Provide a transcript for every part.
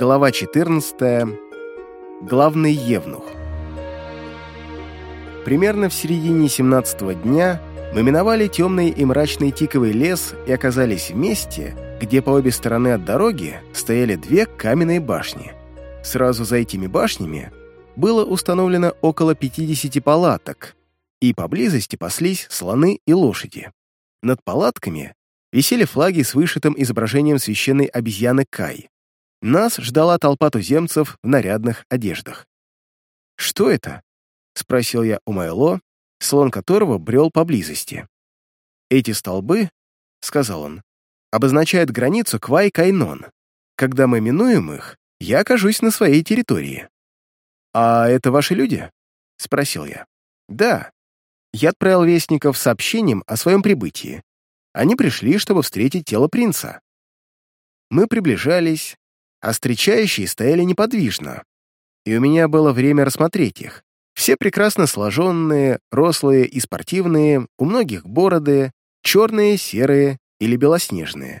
Глава 14. Главный евнух. Примерно в середине 17 дня мы миновали темный и мрачный тиковый лес и оказались в месте, где по обе стороны от дороги стояли две каменные башни. Сразу за этими башнями было установлено около 50 палаток, и поблизости паслись слоны и лошади. Над палатками висели флаги с вышитым изображением священной обезьяны Кай. Нас ждала толпа туземцев в нарядных одеждах. «Что это?» — спросил я у Майло, слон которого брел поблизости. «Эти столбы, — сказал он, — обозначают границу Квай-Кайнон. Когда мы минуем их, я окажусь на своей территории». «А это ваши люди?» — спросил я. «Да. Я отправил вестников с сообщением о своем прибытии. Они пришли, чтобы встретить тело принца. Мы приближались, а встречающие стояли неподвижно, и у меня было время рассмотреть их. Все прекрасно сложенные, рослые и спортивные, у многих бороды, черные, серые или белоснежные.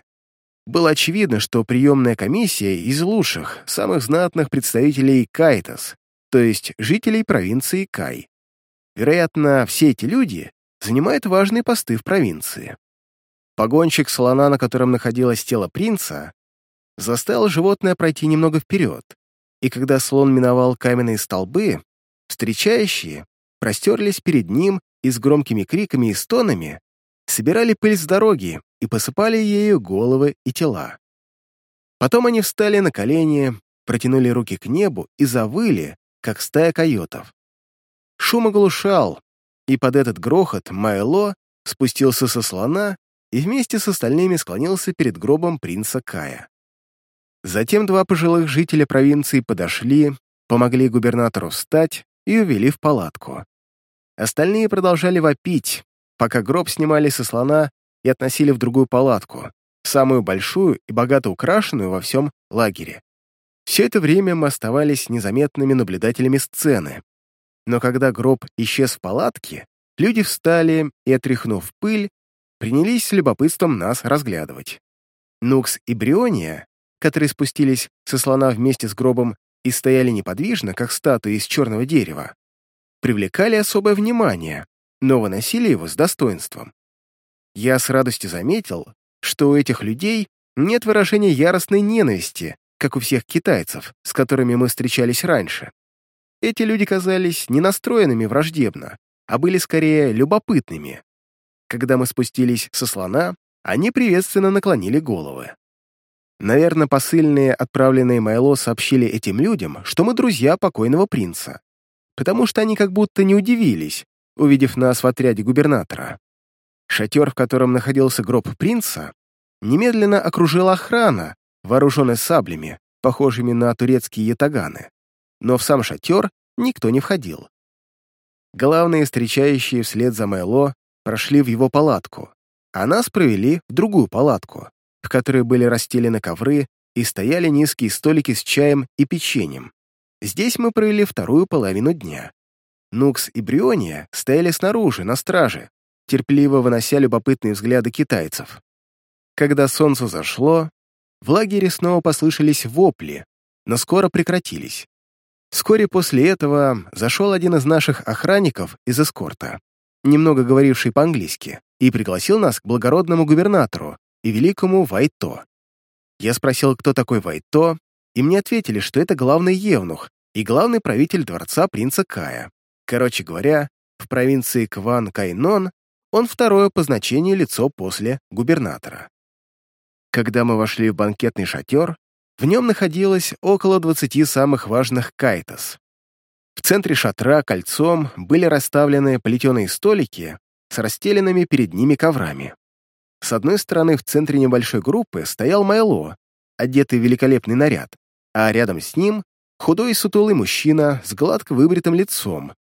Было очевидно, что приемная комиссия из лучших, самых знатных представителей Кайтас, то есть жителей провинции Кай. Вероятно, все эти люди занимают важные посты в провинции. Погонщик слона, на котором находилось тело принца, заставил животное пройти немного вперед, и когда слон миновал каменные столбы, встречающие простерлись перед ним и с громкими криками и стонами собирали пыль с дороги и посыпали ею головы и тела. Потом они встали на колени, протянули руки к небу и завыли, как стая койотов. Шум оглушал, и под этот грохот Майло спустился со слона и вместе с остальными склонился перед гробом принца Кая. Затем два пожилых жителя провинции подошли, помогли губернатору встать и увели в палатку. Остальные продолжали вопить, пока гроб снимали со слона и относили в другую палатку, самую большую и богато украшенную во всем лагере. Все это время мы оставались незаметными наблюдателями сцены. Но когда гроб исчез в палатке, люди встали и, отряхнув пыль, принялись с любопытством нас разглядывать. Нукс и Бриония которые спустились со слона вместе с гробом и стояли неподвижно, как статуи из черного дерева, привлекали особое внимание, но выносили его с достоинством. Я с радостью заметил, что у этих людей нет выражения яростной ненависти, как у всех китайцев, с которыми мы встречались раньше. Эти люди казались не настроенными враждебно, а были скорее любопытными. Когда мы спустились со слона, они приветственно наклонили головы. Наверное, посыльные, отправленные Майло, сообщили этим людям, что мы друзья покойного принца, потому что они как будто не удивились, увидев нас в отряде губернатора. Шатер, в котором находился гроб принца, немедленно окружила охрана, вооруженная саблями, похожими на турецкие ятаганы. Но в сам шатер никто не входил. Главные встречающие вслед за Майло прошли в его палатку, а нас провели в другую палатку, в которой были расстелены ковры и стояли низкие столики с чаем и печеньем. Здесь мы провели вторую половину дня. Нукс и Бриония стояли снаружи, на страже, терпеливо вынося любопытные взгляды китайцев. Когда солнце зашло, в лагере снова послышались вопли, но скоро прекратились. Вскоре после этого зашел один из наших охранников из эскорта, немного говоривший по-английски, и пригласил нас к благородному губернатору, и великому Вайто. Я спросил, кто такой Вайто, и мне ответили, что это главный евнух и главный правитель дворца принца Кая. Короче говоря, в провинции Кван-Кайнон он второе по значению лицо после губернатора. Когда мы вошли в банкетный шатер, в нем находилось около 20 самых важных кайтас. В центре шатра кольцом были расставлены плетеные столики с расстеленными перед ними коврами. С одной стороны, в центре небольшой группы стоял Майло, одетый в великолепный наряд, а рядом с ним худой и сутулый мужчина с гладко выбритым лицом,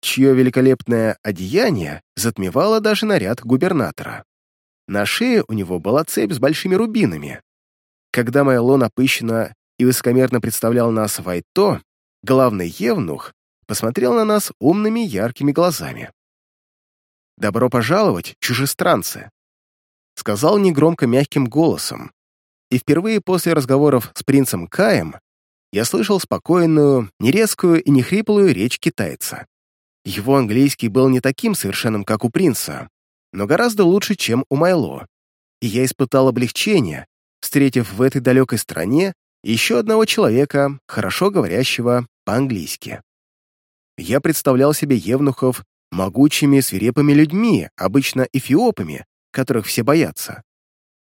чье великолепное одеяние затмевало даже наряд губернатора. На шее у него была цепь с большими рубинами. Когда Майло напыщенно и высокомерно представлял нас Вайто, главный евнух посмотрел на нас умными яркими глазами. «Добро пожаловать, чужестранцы!» Сказал негромко мягким голосом. И впервые после разговоров с принцем Каем я слышал спокойную, не резкую и не хриплую речь китайца. Его английский был не таким совершенным, как у принца, но гораздо лучше, чем у Майло. И я испытал облегчение, встретив в этой далекой стране еще одного человека, хорошо говорящего по-английски. Я представлял себе евнухов могучими свирепыми людьми, обычно эфиопами, которых все боятся.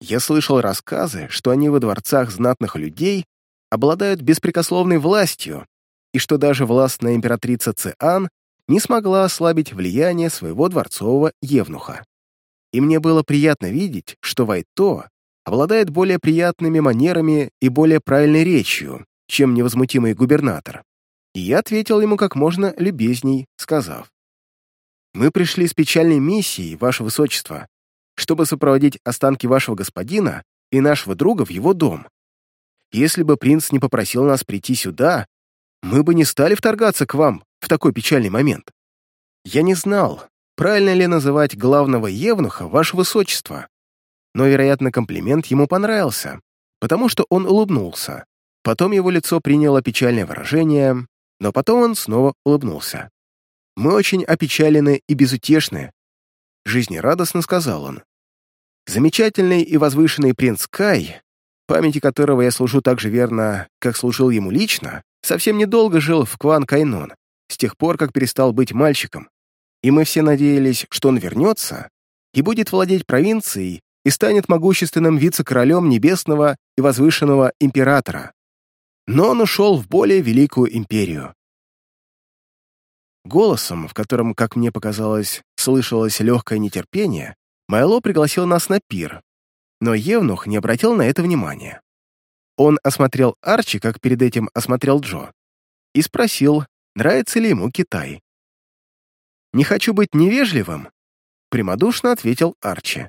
Я слышал рассказы, что они во дворцах знатных людей обладают беспрекословной властью, и что даже властная императрица Циан не смогла ослабить влияние своего дворцового евнуха. И мне было приятно видеть, что Вайто обладает более приятными манерами и более правильной речью, чем невозмутимый губернатор. И я ответил ему как можно любезней, сказав, «Мы пришли с печальной миссией, Ваше Высочество, чтобы сопроводить останки вашего господина и нашего друга в его дом. Если бы принц не попросил нас прийти сюда, мы бы не стали вторгаться к вам в такой печальный момент. Я не знал, правильно ли называть главного евнуха ваше высочество, но, вероятно, комплимент ему понравился, потому что он улыбнулся. Потом его лицо приняло печальное выражение, но потом он снова улыбнулся. «Мы очень опечалены и безутешны», — жизнерадостно сказал он. «Замечательный и возвышенный принц Кай, памяти которого я служу так же верно, как служил ему лично, совсем недолго жил в Кван Кайнон, с тех пор, как перестал быть мальчиком, и мы все надеялись, что он вернется и будет владеть провинцией и станет могущественным вице-королем небесного и возвышенного императора но он ушел в более великую империю. Голосом, в котором, как мне показалось, слышалось легкое нетерпение, Майло пригласил нас на пир, но Евнух не обратил на это внимания. Он осмотрел Арчи, как перед этим осмотрел Джо, и спросил, нравится ли ему Китай. «Не хочу быть невежливым», — прямодушно ответил Арчи.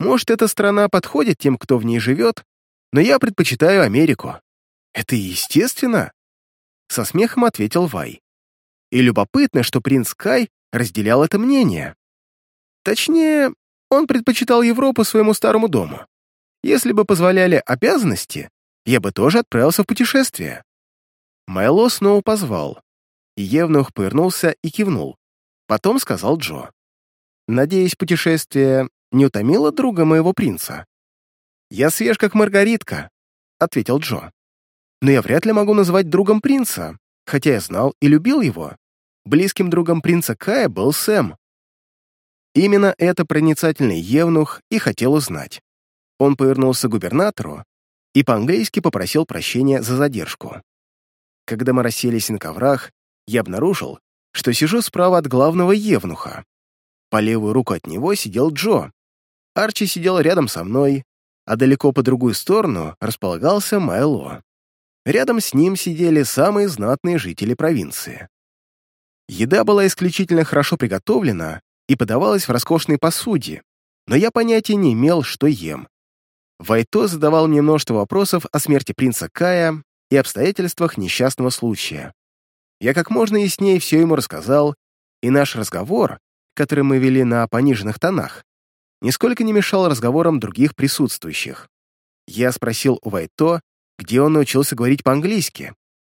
«Может, эта страна подходит тем, кто в ней живет, но я предпочитаю Америку». «Это естественно?» Со смехом ответил Вай. И любопытно, что принц Кай разделял это мнение. Точнее, он предпочитал Европу своему старому дому. Если бы позволяли обязанности, я бы тоже отправился в путешествие. Майло снова позвал, и Евнух повернулся и кивнул. Потом сказал Джо. «Надеюсь, путешествие не утомило друга моего принца?» «Я свеж, как маргаритка», — ответил Джо но я вряд ли могу назвать другом принца, хотя я знал и любил его. Близким другом принца Кая был Сэм. Именно это проницательный Евнух и хотел узнать. Он повернулся к губернатору и по-английски попросил прощения за задержку. Когда мы расселись на коврах, я обнаружил, что сижу справа от главного Евнуха. По левую руку от него сидел Джо. Арчи сидел рядом со мной, а далеко по другую сторону располагался Майло. Рядом с ним сидели самые знатные жители провинции. Еда была исключительно хорошо приготовлена и подавалась в роскошной посуде, но я понятия не имел, что ем. Вайто задавал мне множество вопросов о смерти принца Кая и обстоятельствах несчастного случая. Я как можно яснее все ему рассказал, и наш разговор, который мы вели на пониженных тонах, нисколько не мешал разговорам других присутствующих. Я спросил у Вайто, где он научился говорить по-английски,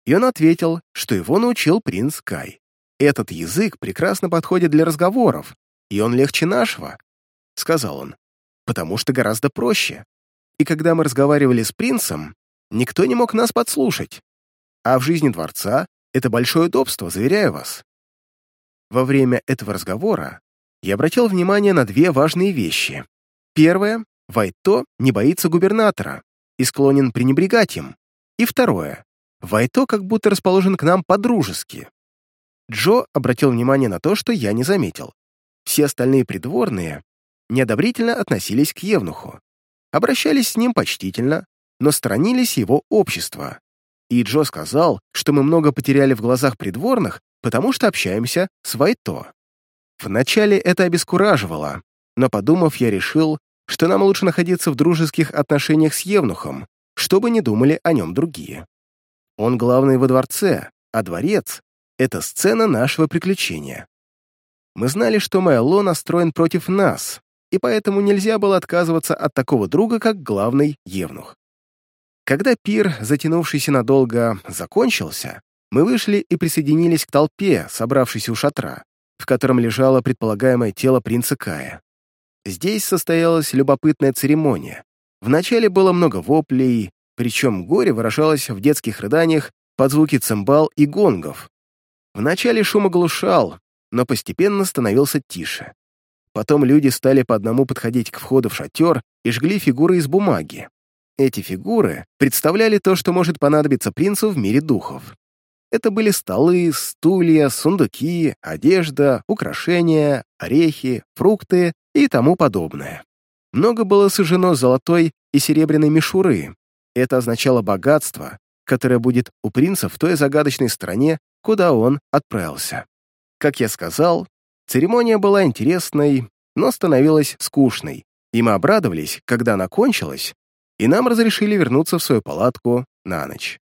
и он ответил, что его научил принц Кай. «Этот язык прекрасно подходит для разговоров, и он легче нашего», — сказал он, «потому что гораздо проще. И когда мы разговаривали с принцем, никто не мог нас подслушать. А в жизни дворца это большое удобство, заверяю вас». Во время этого разговора я обратил внимание на две важные вещи. Первое — Вайто не боится губернатора, и склонен пренебрегать им. И второе. Вайто как будто расположен к нам по-дружески. Джо обратил внимание на то, что я не заметил. Все остальные придворные неодобрительно относились к Евнуху, обращались с ним почтительно, но сторонились его общества. И Джо сказал, что мы много потеряли в глазах придворных, потому что общаемся с Вайто. Вначале это обескураживало, но, подумав, я решил, что нам лучше находиться в дружеских отношениях с Евнухом, чтобы не думали о нем другие. Он главный во дворце, а дворец — это сцена нашего приключения. Мы знали, что Майло настроен против нас, и поэтому нельзя было отказываться от такого друга, как главный Евнух. Когда пир, затянувшийся надолго, закончился, мы вышли и присоединились к толпе, собравшейся у шатра, в котором лежало предполагаемое тело принца Кая. Здесь состоялась любопытная церемония. Вначале было много воплей, причем горе выражалось в детских рыданиях под звуки цимбал и гонгов. Вначале шум оглушал, но постепенно становился тише. Потом люди стали по одному подходить к входу в шатер и жгли фигуры из бумаги. Эти фигуры представляли то, что может понадобиться принцу в мире духов. Это были столы, стулья, сундуки, одежда, украшения, орехи, фрукты и тому подобное. Много было сожжено золотой и серебряной мишуры. Это означало богатство, которое будет у принца в той загадочной стране, куда он отправился. Как я сказал, церемония была интересной, но становилась скучной, и мы обрадовались, когда она кончилась, и нам разрешили вернуться в свою палатку на ночь.